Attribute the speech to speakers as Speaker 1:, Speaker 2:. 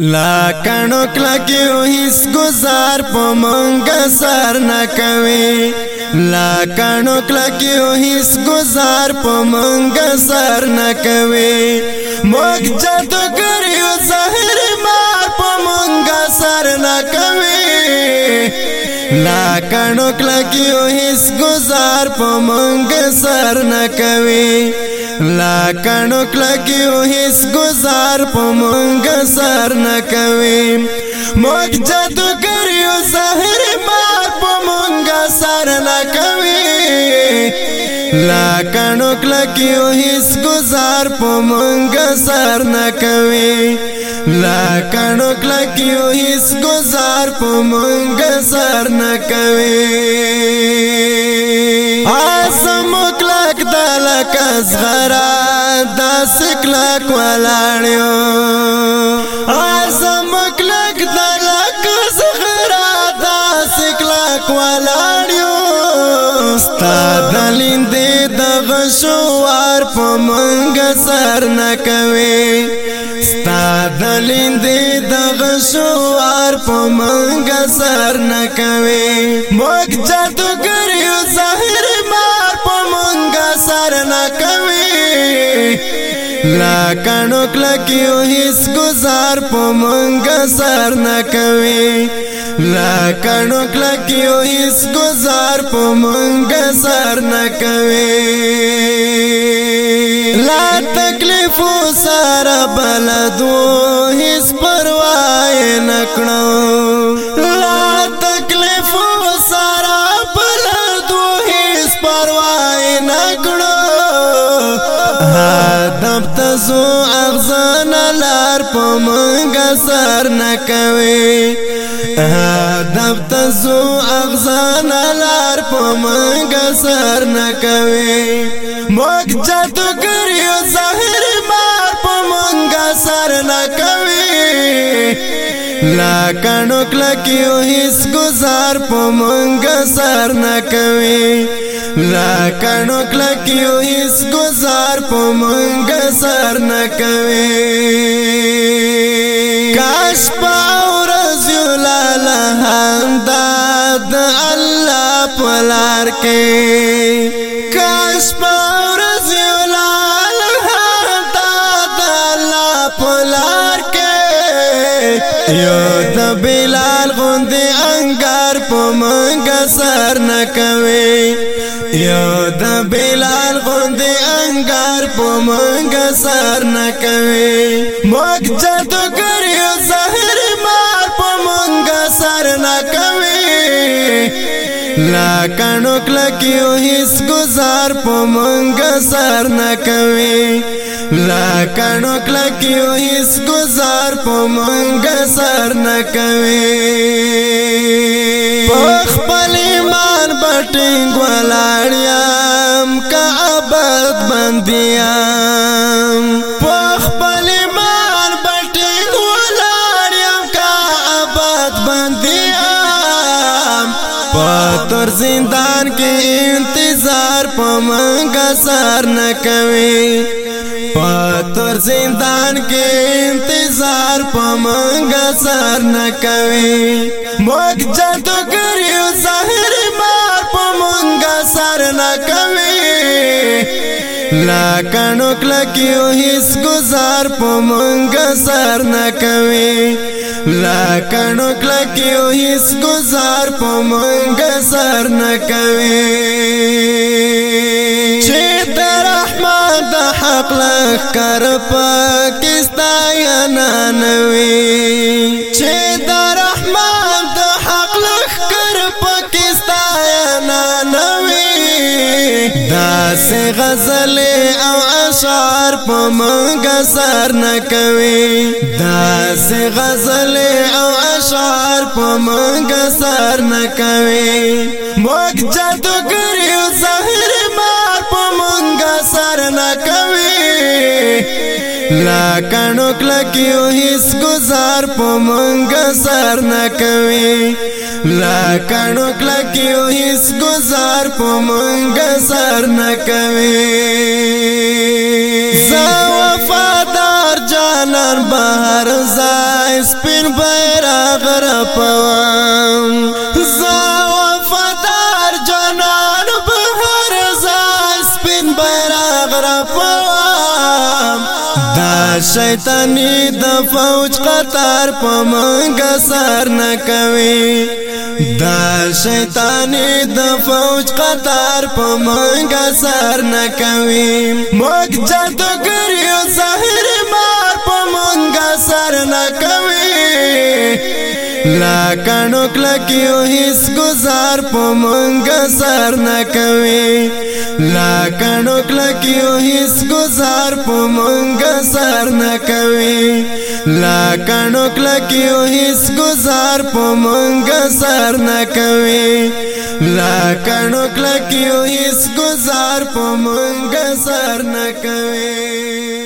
Speaker 1: لا کڼو کلکیو هیڅ گزار په مونږه سر نه کوي لا کڼو کلکیو هیڅ گزار په مونږه سر نه کوي موږ جادو کړیو زهر مار په مونږه سر نه کوي لا کڼو کلکیو هیڅ گزار په مونږه سر نه کوي لا کڼو کلکی او هیڅ گزار په مونږ سر نه کوي موږ جادو کړیو زهر ما په مونږ سر نه کوي لا کڼو کلکی او هیڅ گزار په مونږ سر نه کوي لا کڼو کلکی او هیڅ گزار په مونږ سر نه کوي اسمو کلک دل کس غرا داس کلک ولاړیو اعظم کلک دل کس غرا داس کلک ولاړیو استاد لیندې د غشوار په منګ سر نه کوي استاد لیندې د غشوار په منګ سر نه کوي موږ جادوګر یو ځه سر نه کوي لا کڼو کلکیو هیڅ گزار په مونږ سر نه کوي لا کڼو کلکیو هیڅ گزار په مونږ سر نه کوي لا تکلیف سره بلدو هیڅ پروا نه کړو هدف تزو اغزان لار په منګه سر نه کوي هدف تزو اغزان لار په منګه سر نه کوي موږ جادو کړیو ظاهر مار په منګه سر نه کوي لا کڼو کلکیو هیڅ گزار په مونږ سر نه کوي لا کڼو کلکیو هیڅ گزار په مونږ سر نه کوي کاش په ورځ لاله همدا د الله په لار کې کاش په یو د بلال غوندې انګار په منګه سر نه کوي یو د بلال غوندې انګار په منګه سر نه کوي موږ جادو کړو زهر مار په منګه سر نه کوي لا کڼو کلکیو هیڅ گزار په مونږ سر نه کوي کلکیو لگیوں گزار پوم سر نویں پلیمان بٹنگ لڑیام کا ابد بندیا پلیمان بٹیں گولاڑیا کا ابت بندیام تر زندان کی انتظار پمنگ سر نویں پتر زندان کې انتظار پمنګ سر نه کوي موږ جادو کړیو ظاهر بار پمنګ سر نه کوي لا کڼو کلکیو هیڅ گزار پمنګ سر نه کوي لا کڼو کلکیو هیڅ گزار پمنګ سر نه کوي حق لخ کر پاکستا یا نانوی چه دا رحمان دا حق لخ کر پاکستا یا نانوی دا سی غزل او اشعار پا منگا سر نکوی دا سی غزل او اشعار پا منگا سر نکوی موک جادو کریو زہر مار پا منگا سر نکوی لا کڼو کلکیو هیڅ گزار په مونږ سر نه کوي لا کڼو کلکیو هیڅ گزار په مونږ سر نه کوي زه وفادار جانان بهر ځای سپین بیرغ را پوا شیطانی د فوج قطار په منګه سر نه کوي دا شیطانی د فوج قطار په منګه سر نه کوي موږ جادوګر یو سحر مار په منګه سر نه کوي لا کڼو کلکیو هیڅ گزار په منګه سر نه کوي کڼو کلکیو هیڅ گزار په مونږ سر نه کوي لا کڼو کلکیو هیڅ گزار په مونږ سر نه کوي لا کڼو کلکیو هیڅ گزار په مونږ سر نه کوي